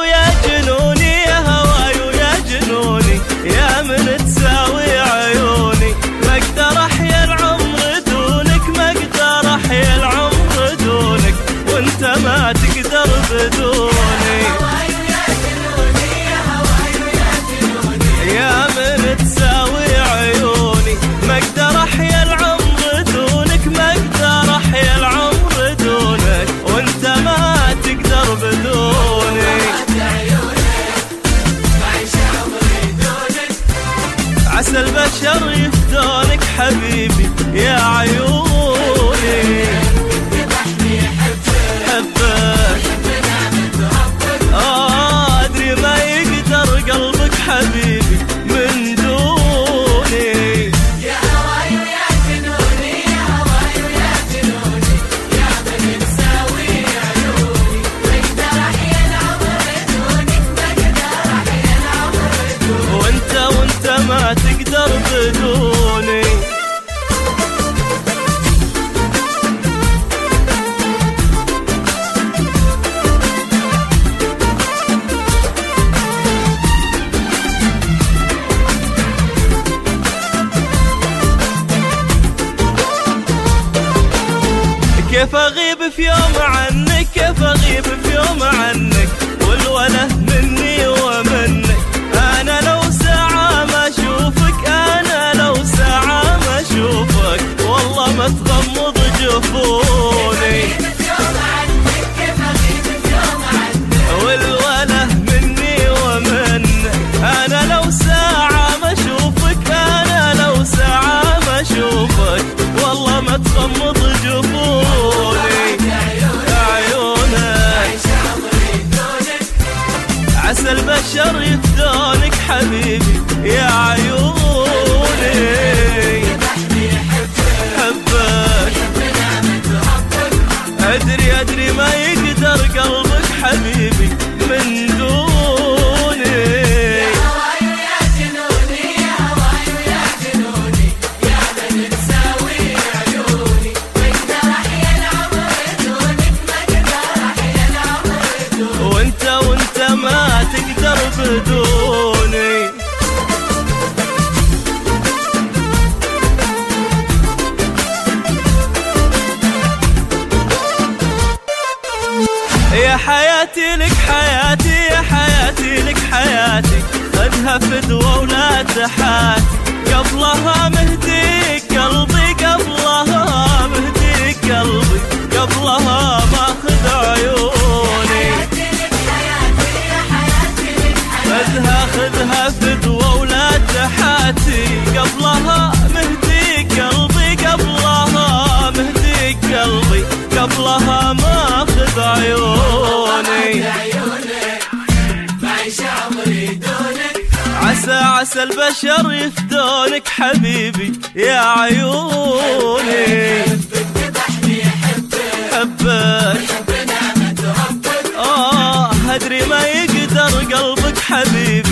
yeah. عسى البشر يفدونك حبيبي يا عيوني. كيف أغيب في يوم عنك؟ كيف أغيب في يوم عنك؟ والوله مني ومنك. أنا لو البشر يفدونك حبيبي يا عيوني تقدر بدوني. يا حياتي لك حياتي يا حياتي لك حياتي. خذها فدوة ولا تحاتي قبلها مهديك خذها فدوة ولا تحاتي قبلها مهديك قلبي قبلها مهديك قلبي. قبلها ماخذ عيوني. عسى عسى البشر يفدونك حبيبي يا عيوني. حبك. آه، ادري ما يقدر قلبك حبيبي.